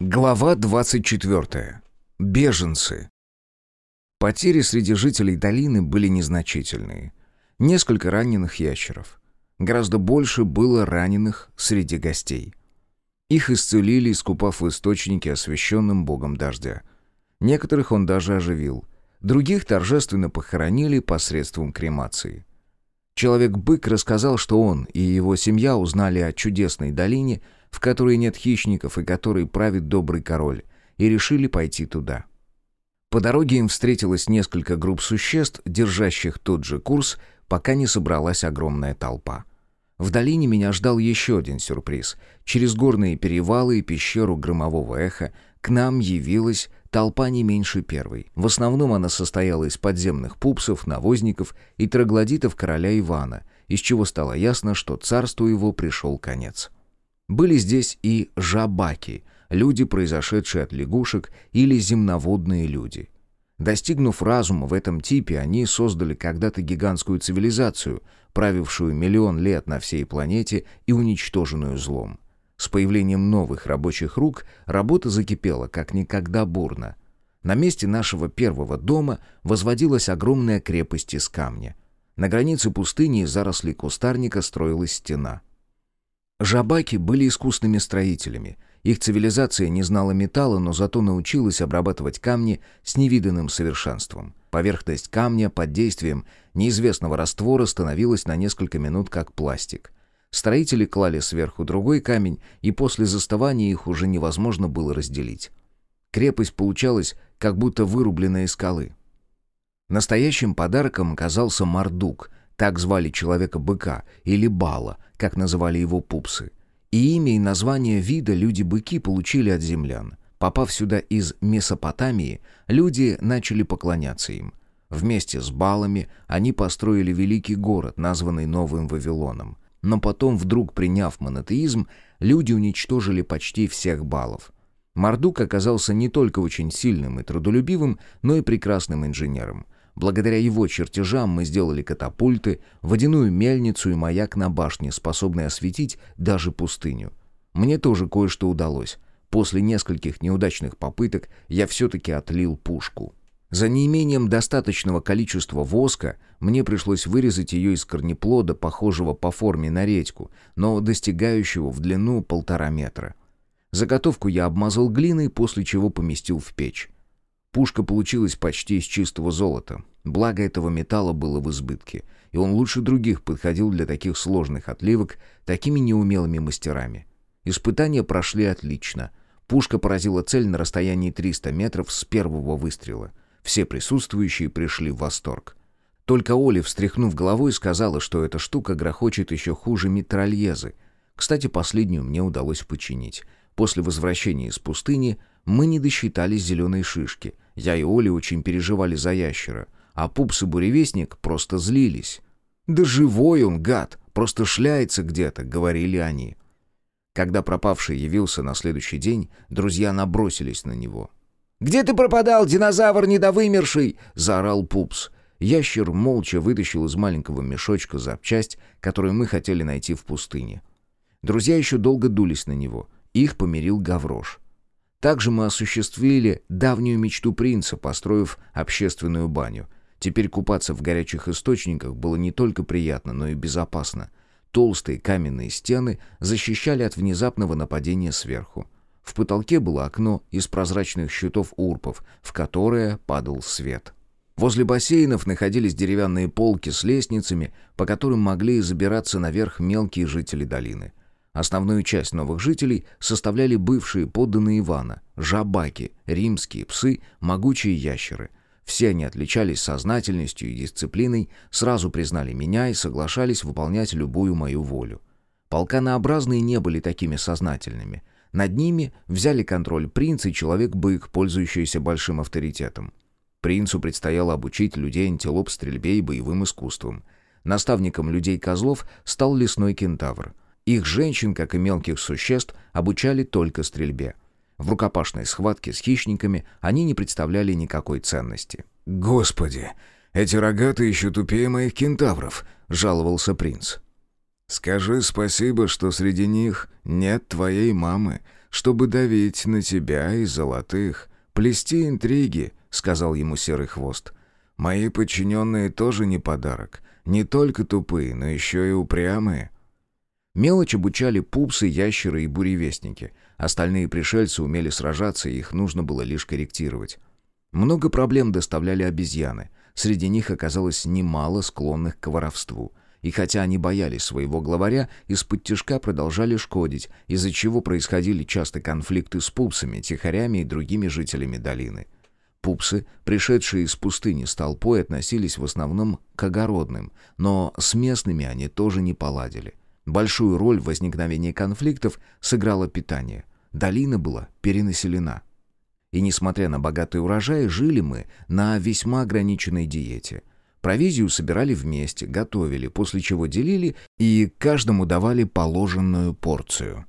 Глава 24. Беженцы. Потери среди жителей долины были незначительные. Несколько раненых ящеров. Гораздо больше было раненых среди гостей. Их исцелили, искупав в источнике, освященным богом дождя. Некоторых он даже оживил. Других торжественно похоронили посредством кремации. Человек-бык рассказал, что он и его семья узнали о чудесной долине – в которой нет хищников и которой правит добрый король, и решили пойти туда. По дороге им встретилось несколько групп существ, держащих тот же курс, пока не собралась огромная толпа. В долине меня ждал еще один сюрприз. Через горные перевалы и пещеру громового эха к нам явилась толпа не меньше первой. В основном она состояла из подземных пупсов, навозников и троглодитов короля Ивана, из чего стало ясно, что царству его пришел конец. Были здесь и жабаки, люди, произошедшие от лягушек, или земноводные люди. Достигнув разума в этом типе, они создали когда-то гигантскую цивилизацию, правившую миллион лет на всей планете и уничтоженную злом. С появлением новых рабочих рук работа закипела как никогда бурно. На месте нашего первого дома возводилась огромная крепость из камня. На границе пустыни из зарослей кустарника строилась стена — Жабаки были искусными строителями. Их цивилизация не знала металла, но зато научилась обрабатывать камни с невиданным совершенством. Поверхность камня под действием неизвестного раствора становилась на несколько минут как пластик. Строители клали сверху другой камень, и после застывания их уже невозможно было разделить. Крепость получалась как будто вырубленная из скалы. Настоящим подарком оказался Мардук, так звали человека-быка, или Бала, как называли его пупсы. И имя и название вида люди-быки получили от землян. Попав сюда из Месопотамии, люди начали поклоняться им. Вместе с балами они построили великий город, названный Новым Вавилоном. Но потом, вдруг приняв монотеизм, люди уничтожили почти всех балов. Мардук оказался не только очень сильным и трудолюбивым, но и прекрасным инженером. Благодаря его чертежам мы сделали катапульты, водяную мельницу и маяк на башне, способный осветить даже пустыню. Мне тоже кое-что удалось. После нескольких неудачных попыток я все-таки отлил пушку. За неимением достаточного количества воска мне пришлось вырезать ее из корнеплода, похожего по форме на редьку, но достигающего в длину полтора метра. Заготовку я обмазал глиной, после чего поместил в печь. Пушка получилась почти из чистого золота. Благо этого металла было в избытке, и он лучше других подходил для таких сложных отливок такими неумелыми мастерами. Испытания прошли отлично. Пушка поразила цель на расстоянии 300 метров с первого выстрела. Все присутствующие пришли в восторг. Только Оля, встряхнув головой, сказала, что эта штука грохочет еще хуже митральезы. Кстати, последнюю мне удалось починить. После возвращения из пустыни мы не досчитались зеленой шишки — я и Оля очень переживали за ящера, а Пупс и Буревестник просто злились. «Да живой он, гад, просто шляется где-то», — говорили они. Когда пропавший явился на следующий день, друзья набросились на него. «Где ты пропадал, динозавр недовымерший?» — заорал Пупс. Ящер молча вытащил из маленького мешочка запчасть, которую мы хотели найти в пустыне. Друзья еще долго дулись на него. Их помирил Гаврош. Также мы осуществили давнюю мечту принца, построив общественную баню. Теперь купаться в горячих источниках было не только приятно, но и безопасно. Толстые каменные стены защищали от внезапного нападения сверху. В потолке было окно из прозрачных щитов урпов, в которое падал свет. Возле бассейнов находились деревянные полки с лестницами, по которым могли забираться наверх мелкие жители долины. Основную часть новых жителей составляли бывшие подданные Ивана, жабаки, римские псы, могучие ящеры. Все они отличались сознательностью и дисциплиной, сразу признали меня и соглашались выполнять любую мою волю. Полканообразные не были такими сознательными. Над ними взяли контроль принц и человек-бык, пользующийся большим авторитетом. Принцу предстояло обучить людей антилоп стрельбе и боевым искусствам. Наставником людей-козлов стал лесной кентавр — их женщин, как и мелких существ, обучали только стрельбе. В рукопашной схватке с хищниками они не представляли никакой ценности. «Господи, эти рогатые еще тупее моих кентавров», — жаловался принц. «Скажи спасибо, что среди них нет твоей мамы, чтобы давить на тебя и золотых, плести интриги», — сказал ему Серый Хвост. «Мои подчиненные тоже не подарок. Не только тупые, но еще и упрямые». Мелочь обучали пупсы, ящеры и буревестники. Остальные пришельцы умели сражаться, и их нужно было лишь корректировать. Много проблем доставляли обезьяны. Среди них оказалось немало склонных к воровству. И хотя они боялись своего главаря, из-под тяжка продолжали шкодить, из-за чего происходили часто конфликты с пупсами, тихорями и другими жителями долины. Пупсы, пришедшие из пустыни с толпой, относились в основном к огородным, но с местными они тоже не поладили. Большую роль в возникновении конфликтов сыграло питание. Долина была перенаселена. И несмотря на богатый урожай, жили мы на весьма ограниченной диете. Провизию собирали вместе, готовили, после чего делили и каждому давали положенную порцию.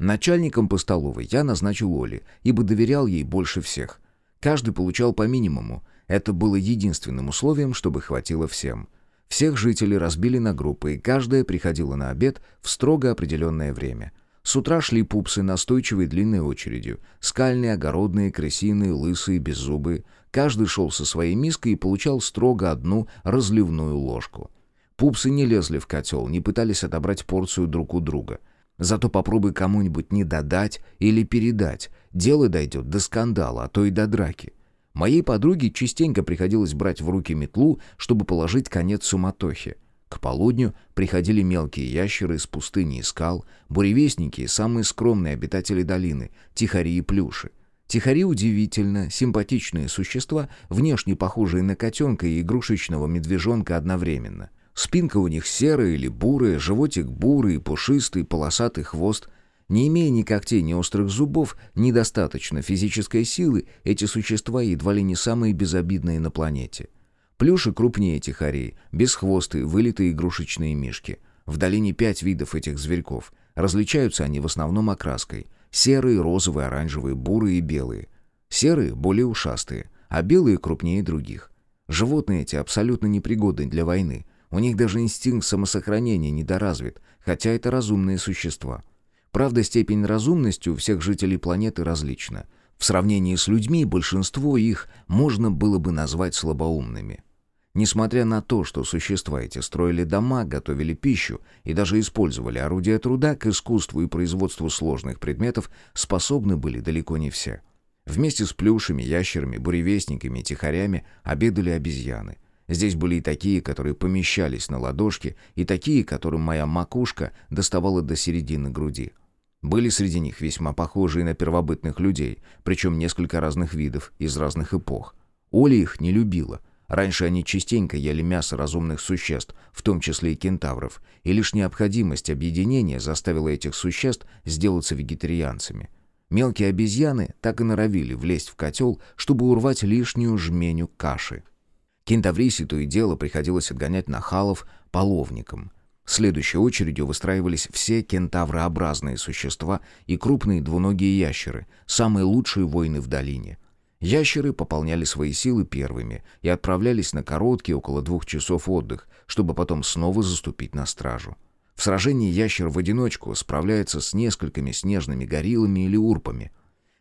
Начальником по столовой я назначил Оли, ибо доверял ей больше всех. Каждый получал по минимуму. Это было единственным условием, чтобы хватило всем. Всех жителей разбили на группы, и каждая приходила на обед в строго определенное время. С утра шли пупсы настойчивой длинной очередью. Скальные, огородные, крысиные, лысые, беззубые. Каждый шел со своей миской и получал строго одну разливную ложку. Пупсы не лезли в котел, не пытались отобрать порцию друг у друга. Зато попробуй кому-нибудь не додать или передать. Дело дойдет до скандала, а то и до драки. Моей подруге частенько приходилось брать в руки метлу, чтобы положить конец суматохе. К полудню приходили мелкие ящеры из пустыни и скал, буревестники и самые скромные обитатели долины, тихари и плюши. Тихари удивительно симпатичные существа, внешне похожие на котенка и игрушечного медвежонка одновременно. Спинка у них серая или бурая, животик бурый, пушистый, полосатый хвост — не имея ни когтей, ни острых зубов, недостаточно физической силы, эти существа едва ли не самые безобидные на планете. Плюши крупнее тихарей, бесхвостые, вылитые игрушечные мишки. В долине пять видов этих зверьков. Различаются они в основном окраской. Серые, розовые, оранжевые, бурые и белые. Серые более ушастые, а белые крупнее других. Животные эти абсолютно непригодны для войны. У них даже инстинкт самосохранения недоразвит, хотя это разумные существа. Правда, степень разумности у всех жителей планеты различна. В сравнении с людьми большинство их можно было бы назвать слабоумными. Несмотря на то, что существа эти строили дома, готовили пищу и даже использовали орудия труда, к искусству и производству сложных предметов способны были далеко не все. Вместе с плюшами, ящерами, буревестниками и тихарями обедали обезьяны. Здесь были и такие, которые помещались на ладошке, и такие, которым моя макушка доставала до середины груди. Были среди них весьма похожие на первобытных людей, причем несколько разных видов, из разных эпох. Оля их не любила. Раньше они частенько ели мясо разумных существ, в том числе и кентавров, и лишь необходимость объединения заставила этих существ сделаться вегетарианцами. Мелкие обезьяны так и норовили влезть в котел, чтобы урвать лишнюю жменю каши. Кентаврисе то и дело приходилось отгонять нахалов половником. Следующей очередью выстраивались все кентаврообразные существа и крупные двуногие ящеры, самые лучшие воины в долине. Ящеры пополняли свои силы первыми и отправлялись на короткий около двух часов отдых, чтобы потом снова заступить на стражу. В сражении ящер в одиночку справляется с несколькими снежными гориллами или урпами.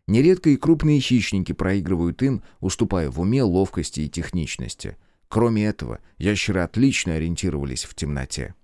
Нередко и крупные хищники проигрывают им, уступая в уме, ловкости и техничности. Кроме этого, ящеры отлично ориентировались в темноте.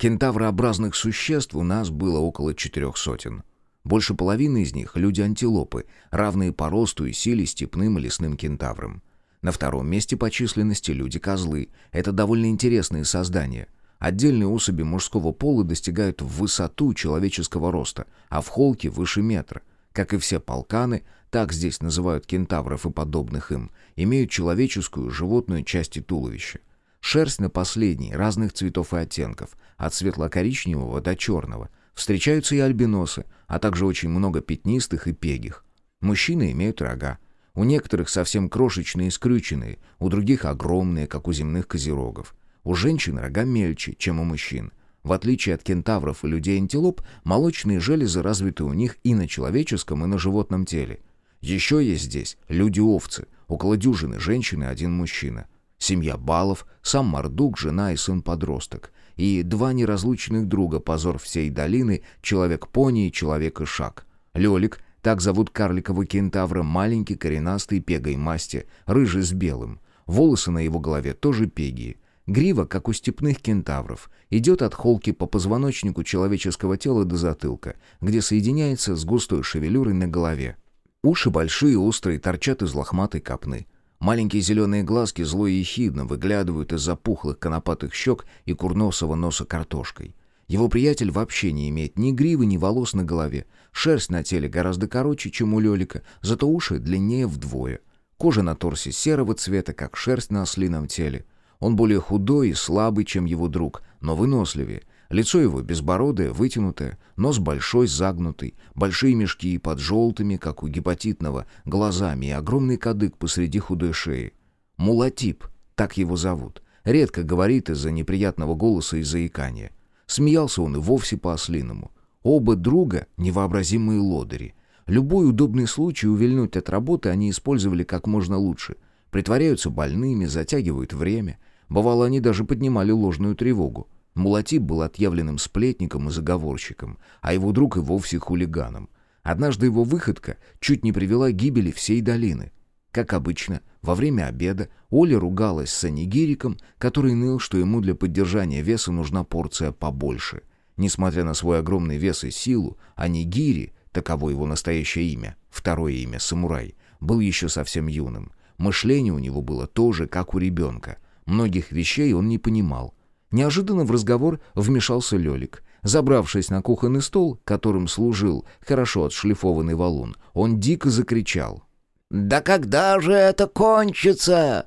Кентаврообразных существ у нас было около четырех сотен. Больше половины из них — люди-антилопы, равные по росту и силе степным и лесным кентаврам. На втором месте по численности люди-козлы. Это довольно интересные создания. Отдельные особи мужского пола достигают в высоту человеческого роста, а в холке выше метра. Как и все полканы, так здесь называют кентавров и подобных им, имеют человеческую животную часть туловища. Шерсть на последней, разных цветов и оттенков, от светло-коричневого до черного. Встречаются и альбиносы, а также очень много пятнистых и пегих. Мужчины имеют рога. У некоторых совсем крошечные и скрюченные, у других огромные, как у земных козерогов. У женщин рога мельче, чем у мужчин. В отличие от кентавров и людей-антилоп, молочные железы развиты у них и на человеческом, и на животном теле. Еще есть здесь люди-овцы, около дюжины женщин и один мужчина семья Балов, сам Мордук, жена и сын-подросток, и два неразлучных друга, позор всей долины, человек-пони и человек-ишак. Лёлик, так зовут карликового кентавра, маленький, коренастый, пегой масти, рыжий с белым. Волосы на его голове тоже пегие. Грива, как у степных кентавров, идет от холки по позвоночнику человеческого тела до затылка, где соединяется с густой шевелюрой на голове. Уши большие, острые, торчат из лохматой копны. Маленькие зеленые глазки зло и ехидно выглядывают из запухлых конопатых щек и курносого носа картошкой. Его приятель вообще не имеет ни гривы, ни волос на голове. Шерсть на теле гораздо короче, чем у Лелика, зато уши длиннее вдвое. Кожа на торсе серого цвета, как шерсть на ослином теле. Он более худой и слабый, чем его друг, но выносливее. Лицо его безбородое, вытянутое, нос большой, загнутый, большие мешки под желтыми, как у гепатитного, глазами и огромный кадык посреди худой шеи. Мулатип, так его зовут. Редко говорит из-за неприятного голоса и заикания. Смеялся он и вовсе по-ослиному. Оба друга — невообразимые лодыри. Любой удобный случай увильнуть от работы они использовали как можно лучше. Притворяются больными, затягивают время — Бывало, они даже поднимали ложную тревогу. Мулатип был отъявленным сплетником и заговорщиком, а его друг и вовсе хулиганом. Однажды его выходка чуть не привела к гибели всей долины. Как обычно, во время обеда Оля ругалась с Анигириком, который ныл, что ему для поддержания веса нужна порция побольше. Несмотря на свой огромный вес и силу, Анигири, таково его настоящее имя, второе имя самурай, был еще совсем юным. Мышление у него было тоже, как у ребенка — Многих вещей он не понимал. Неожиданно в разговор вмешался Лёлик. Забравшись на кухонный стол, которым служил хорошо отшлифованный валун, он дико закричал. «Да когда же это кончится?»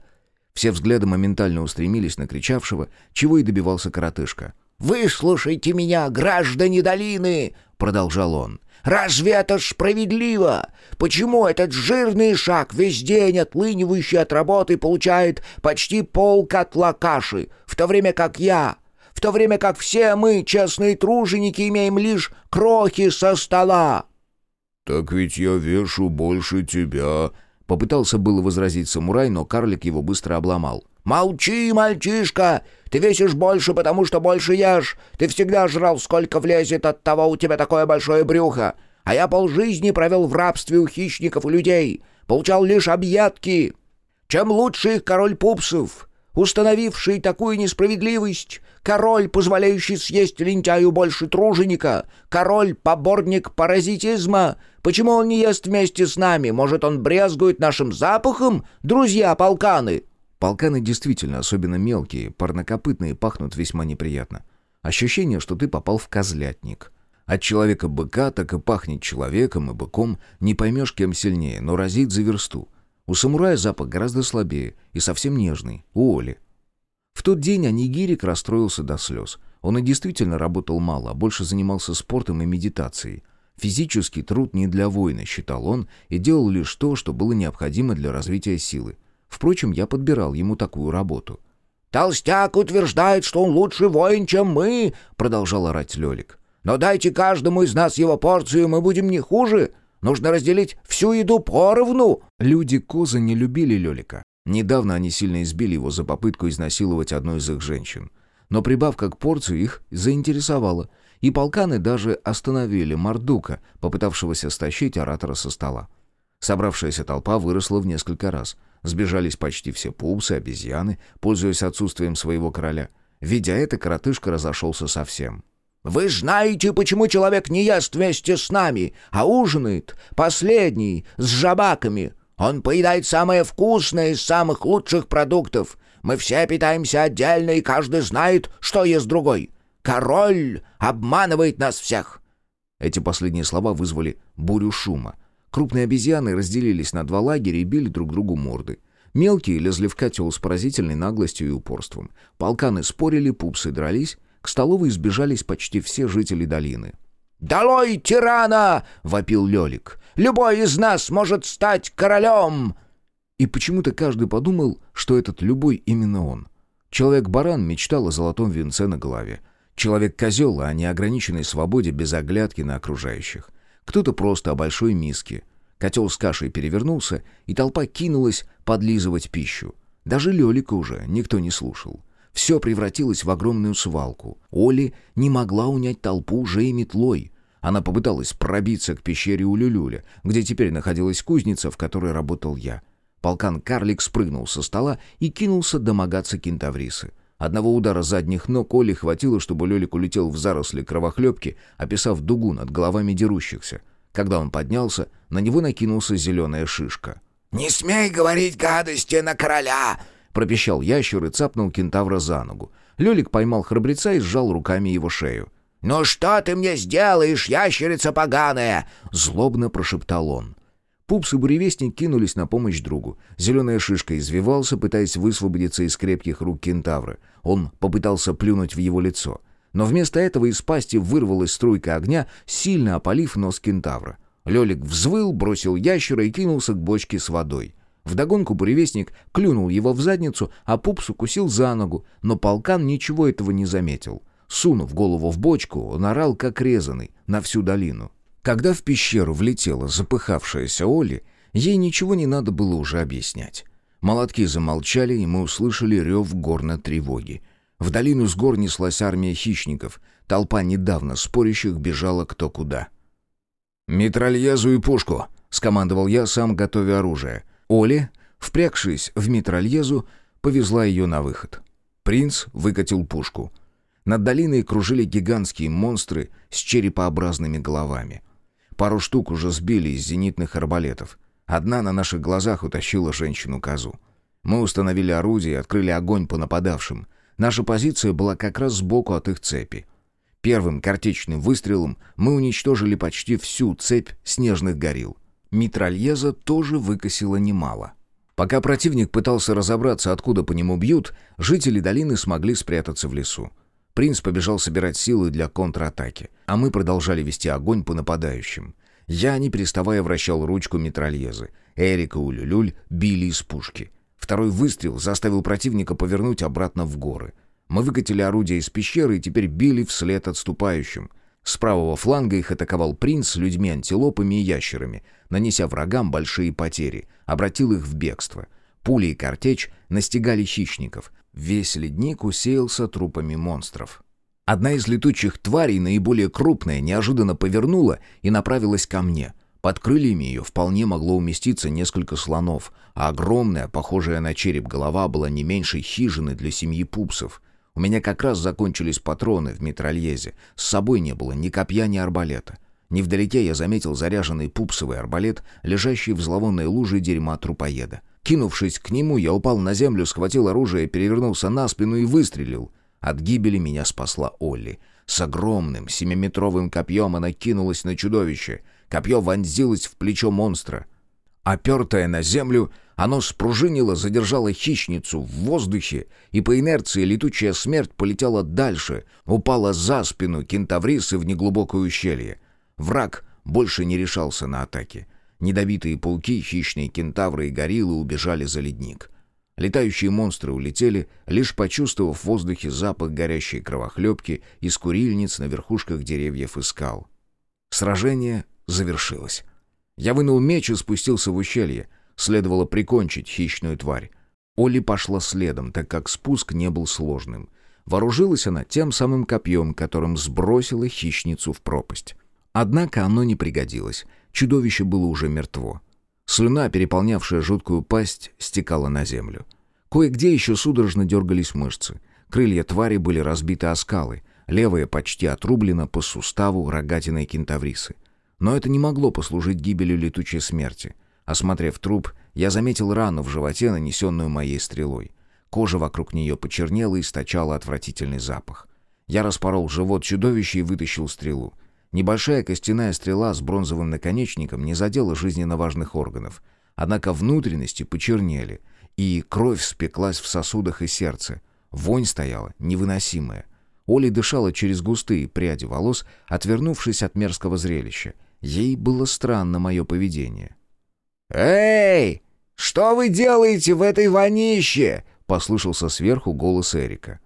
Все взгляды моментально устремились на кричавшего, чего и добивался коротышка. «Выслушайте меня, граждане долины!» — продолжал он. Разве это справедливо? Почему этот жирный шаг, весь день отлынивающий от работы, получает почти пол котла каши, в то время как я, в то время как все мы, честные труженики, имеем лишь крохи со стола?» «Так ведь я вешу больше тебя», — попытался было возразить самурай, но карлик его быстро обломал. «Молчи, мальчишка! Ты весишь больше, потому что больше ешь. Ты всегда жрал, сколько влезет, от того у тебя такое большое брюхо. А я полжизни провел в рабстве у хищников и людей. Получал лишь объедки. Чем лучше их король пупсов, установивший такую несправедливость, король, позволяющий съесть лентяю больше труженика, король, поборник паразитизма. Почему он не ест вместе с нами? Может, он брезгует нашим запахом, друзья-полканы?» Полканы действительно, особенно мелкие, парнокопытные, пахнут весьма неприятно. Ощущение, что ты попал в козлятник. От человека-быка так и пахнет человеком и быком, не поймешь, кем сильнее, но разит за версту. У самурая запах гораздо слабее и совсем нежный, у Оли. В тот день Анигирик расстроился до слез. Он и действительно работал мало, а больше занимался спортом и медитацией. Физический труд не для воина, считал он, и делал лишь то, что было необходимо для развития силы. Впрочем, я подбирал ему такую работу. «Толстяк утверждает, что он лучше воин, чем мы», — продолжал орать Лёлик. «Но дайте каждому из нас его порцию, мы будем не хуже. Нужно разделить всю еду поровну». Люди-козы не любили Лёлика. Недавно они сильно избили его за попытку изнасиловать одну из их женщин. Но прибавка к порцию их заинтересовала, и полканы даже остановили Мардука, попытавшегося стащить оратора со стола. Собравшаяся толпа выросла в несколько раз — Сбежались почти все пупсы, обезьяны, пользуясь отсутствием своего короля. Видя это, коротышка разошелся совсем. «Вы знаете, почему человек не ест вместе с нами, а ужинает, последний, с жабаками? Он поедает самое вкусное из самых лучших продуктов. Мы все питаемся отдельно, и каждый знает, что ест другой. Король обманывает нас всех!» Эти последние слова вызвали бурю шума. Крупные обезьяны разделились на два лагеря и били друг другу морды. Мелкие лезли в котел с поразительной наглостью и упорством. Полканы спорили, пупсы дрались. К столовой сбежались почти все жители долины. «Долой тирана!» — вопил Лёлик. «Любой из нас может стать королем!» И почему-то каждый подумал, что этот любой именно он. Человек-баран мечтал о золотом венце на голове. Человек-козел о неограниченной свободе без оглядки на окружающих кто-то просто о большой миске. Котел с кашей перевернулся, и толпа кинулась подлизывать пищу. Даже Лёлика уже никто не слушал. Все превратилось в огромную свалку. Оли не могла унять толпу уже и метлой. Она попыталась пробиться к пещере у Люлюля, где теперь находилась кузница, в которой работал я. Полкан-карлик спрыгнул со стола и кинулся домогаться кентаврисы. Одного удара задних ног Оли хватило, чтобы Лёлик улетел в заросли кровохлебки, описав дугу над головами дерущихся. Когда он поднялся, на него накинулся зеленая шишка. «Не смей говорить гадости на короля!» пропищал ящер и цапнул кентавра за ногу. Лёлик поймал храбреца и сжал руками его шею. «Ну что ты мне сделаешь, ящерица поганая?» — злобно прошептал он. Пупс и буревестник кинулись на помощь другу. Зеленая шишка извивался, пытаясь высвободиться из крепких рук кентавра. Он попытался плюнуть в его лицо. Но вместо этого из пасти вырвалась струйка огня, сильно опалив нос кентавра. Лёлик взвыл, бросил ящера и кинулся к бочке с водой. Вдогонку буревестник клюнул его в задницу, а Пупс укусил за ногу, но полкан ничего этого не заметил. Сунув голову в бочку, он орал, как резанный, на всю долину. Когда в пещеру влетела запыхавшаяся Оли, ей ничего не надо было уже объяснять. Молотки замолчали, и мы услышали рев горной тревоги. В долину с гор неслась армия хищников. Толпа недавно спорящих бежала кто куда. «Митральезу и пушку!» — скомандовал я, сам готовя оружие. Оли, впрягшись в митральезу, повезла ее на выход. Принц выкатил пушку — над долиной кружили гигантские монстры с черепообразными головами. Пару штук уже сбили из зенитных арбалетов. Одна на наших глазах утащила женщину-козу. Мы установили орудие и открыли огонь по нападавшим. Наша позиция была как раз сбоку от их цепи. Первым картечным выстрелом мы уничтожили почти всю цепь снежных горил. Митральеза тоже выкосила немало. Пока противник пытался разобраться, откуда по нему бьют, жители долины смогли спрятаться в лесу. Принц побежал собирать силы для контратаки, а мы продолжали вести огонь по нападающим. Я, не переставая, вращал ручку метрольезы. Эрика Улюлюль били из пушки. Второй выстрел заставил противника повернуть обратно в горы. Мы выкатили орудия из пещеры и теперь били вслед отступающим. С правого фланга их атаковал принц с людьми-антилопами и ящерами, нанеся врагам большие потери, обратил их в бегство. Пули и картечь настигали хищников, Весь ледник усеялся трупами монстров. Одна из летучих тварей, наиболее крупная, неожиданно повернула и направилась ко мне. Под крыльями ее вполне могло уместиться несколько слонов, а огромная, похожая на череп голова была не меньшей хижины для семьи пупсов. У меня как раз закончились патроны в метрольезе. С собой не было ни копья, ни арбалета. Невдалеке я заметил заряженный пупсовый арбалет, лежащий в зловонной луже дерьма трупоеда. Кинувшись к нему, я упал на землю, схватил оружие, перевернулся на спину и выстрелил. От гибели меня спасла Олли. С огромным семиметровым копьем она кинулась на чудовище. Копье вонзилось в плечо монстра. Опертое на землю, оно спружинило, задержало хищницу в воздухе, и по инерции летучая смерть полетела дальше, упала за спину кентаврисы в неглубокое ущелье. Враг больше не решался на атаки. Недобитые пауки, хищные кентавры и гориллы убежали за ледник. Летающие монстры улетели, лишь почувствовав в воздухе запах горящей кровохлебки из курильниц на верхушках деревьев и скал. Сражение завершилось. Я вынул меч и спустился в ущелье. Следовало прикончить хищную тварь. Оли пошла следом, так как спуск не был сложным. Вооружилась она тем самым копьем, которым сбросила хищницу в пропасть. Однако оно не пригодилось — Чудовище было уже мертво. Слюна, переполнявшая жуткую пасть, стекала на землю. Кое-где еще судорожно дергались мышцы. Крылья твари были разбиты о скалы. Левая почти отрублена по суставу рогатиной кентаврисы. Но это не могло послужить гибелью летучей смерти. Осмотрев труп, я заметил рану в животе, нанесенную моей стрелой. Кожа вокруг нее почернела и источала отвратительный запах. Я распорол живот чудовища и вытащил стрелу. Небольшая костяная стрела с бронзовым наконечником не задела жизненно важных органов. Однако внутренности почернели, и кровь спеклась в сосудах и сердце. Вонь стояла невыносимая. Оля дышала через густые пряди волос, отвернувшись от мерзкого зрелища. Ей было странно мое поведение. «Эй, что вы делаете в этой вонище?» — послышался сверху голос Эрика.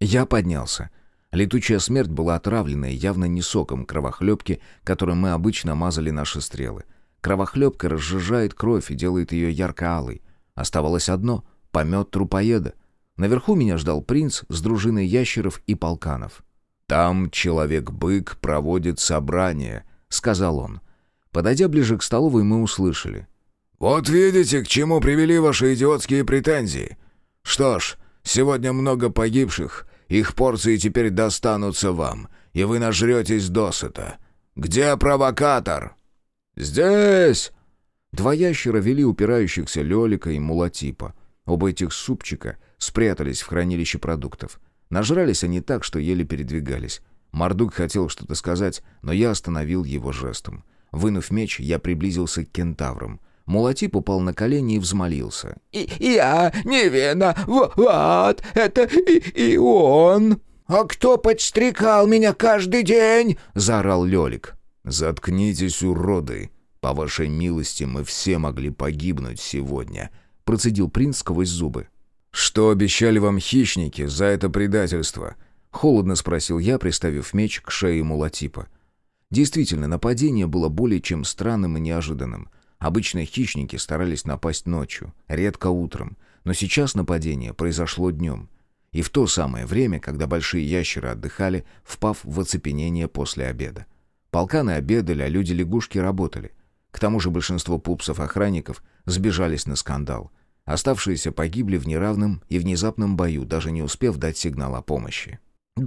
Я поднялся. Летучая смерть была отравлена явно не соком кровохлебки, которым мы обычно мазали наши стрелы. Кровохлебка разжижает кровь и делает ее ярко-алой. Оставалось одно — помет трупоеда. Наверху меня ждал принц с дружиной ящеров и полканов. «Там человек-бык проводит собрание», — сказал он. Подойдя ближе к столовой, мы услышали. «Вот видите, к чему привели ваши идиотские претензии. Что ж, сегодня много погибших, их порции теперь достанутся вам, и вы нажретесь досыта. Где провокатор?» «Здесь!» Два ящера вели упирающихся Лёлика и Мулатипа. Оба этих супчика спрятались в хранилище продуктов. Нажрались они так, что еле передвигались. Мардук хотел что-то сказать, но я остановил его жестом. Вынув меч, я приблизился к кентаврам. Мулатип упал на колени и взмолился. «И я не виноват, это и, и он!» «А кто подстрекал меня каждый день?» — заорал Лёлик. «Заткнитесь, уроды! По вашей милости мы все могли погибнуть сегодня», — процедил принц сквозь зубы. «Что обещали вам хищники за это предательство?» — холодно спросил я, приставив меч к шее Мулатипа. Действительно, нападение было более чем странным и неожиданным. Обычно хищники старались напасть ночью, редко утром, но сейчас нападение произошло днем. И в то самое время, когда большие ящеры отдыхали, впав в оцепенение после обеда. Полканы обедали, а люди-лягушки работали. К тому же большинство пупсов-охранников сбежались на скандал. Оставшиеся погибли в неравном и внезапном бою, даже не успев дать сигнал о помощи.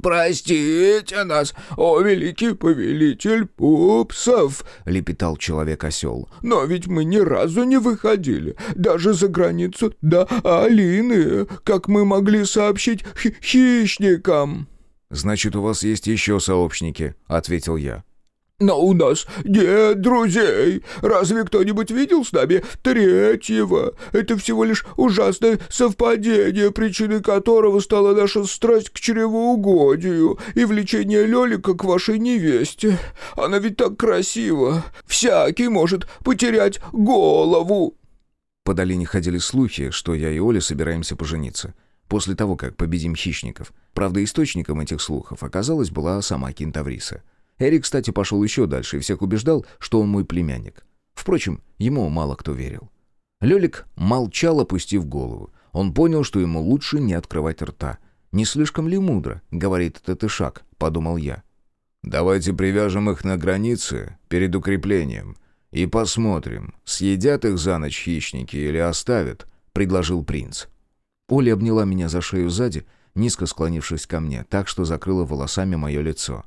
«Простите нас, о великий повелитель пупсов!» — лепетал человек-осел. «Но ведь мы ни разу не выходили, даже за границу до Алины, как мы могли сообщить хищникам!» «Значит, у вас есть еще сообщники», — ответил я. Но у нас нет друзей. Разве кто-нибудь видел с нами третьего? Это всего лишь ужасное совпадение, причиной которого стала наша страсть к чревоугодию и влечение Лёлика к вашей невесте. Она ведь так красива. Всякий может потерять голову». По долине ходили слухи, что я и Оля собираемся пожениться. После того, как победим хищников. Правда, источником этих слухов оказалась была сама Кентавриса. Эрик, кстати, пошел еще дальше и всех убеждал, что он мой племянник. Впрочем, ему мало кто верил. Лёлик молчал, опустив голову. Он понял, что ему лучше не открывать рта. «Не слишком ли мудро?» — говорит этот ишак, — подумал я. «Давайте привяжем их на границе перед укреплением и посмотрим, съедят их за ночь хищники или оставят», — предложил принц. Оля обняла меня за шею сзади, низко склонившись ко мне, так что закрыла волосами мое лицо.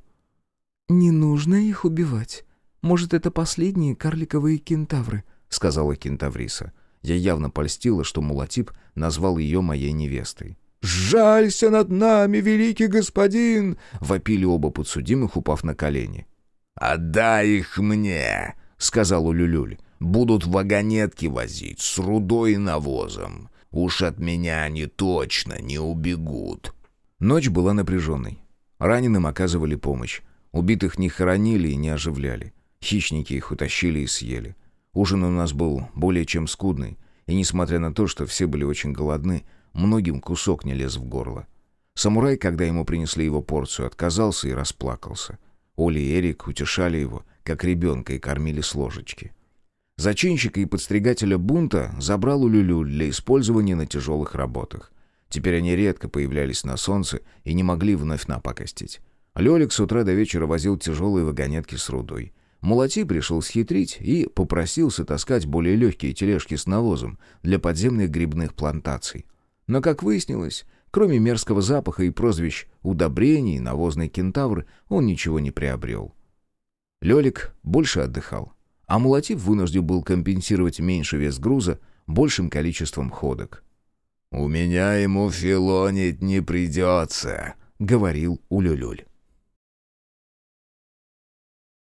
«Не нужно их убивать. Может, это последние карликовые кентавры», — сказала кентавриса. Я явно польстила, что Мулатип назвал ее моей невестой. «Жалься над нами, великий господин!» — вопили оба подсудимых, упав на колени. «Отдай их мне!» — сказал Улюлюль. «Будут вагонетки возить с рудой и навозом. Уж от меня они точно не убегут». Ночь была напряженной. Раненым оказывали помощь. Убитых не хоронили и не оживляли. Хищники их утащили и съели. Ужин у нас был более чем скудный, и несмотря на то, что все были очень голодны, многим кусок не лез в горло. Самурай, когда ему принесли его порцию, отказался и расплакался. Оля и Эрик утешали его, как ребенка, и кормили с ложечки. Зачинщика и подстригателя бунта забрал у Люлю для использования на тяжелых работах. Теперь они редко появлялись на солнце и не могли вновь напакостить. Лёлик с утра до вечера возил тяжелые вагонетки с рудой. Мулати пришел схитрить и попросился таскать более легкие тележки с навозом для подземных грибных плантаций. Но, как выяснилось, кроме мерзкого запаха и прозвищ «удобрений», «навозный кентавр», он ничего не приобрел. Лёлик больше отдыхал, а Мулатив вынужден был компенсировать меньше вес груза большим количеством ходок. «У меня ему филонить не придется», — говорил Улюлюль.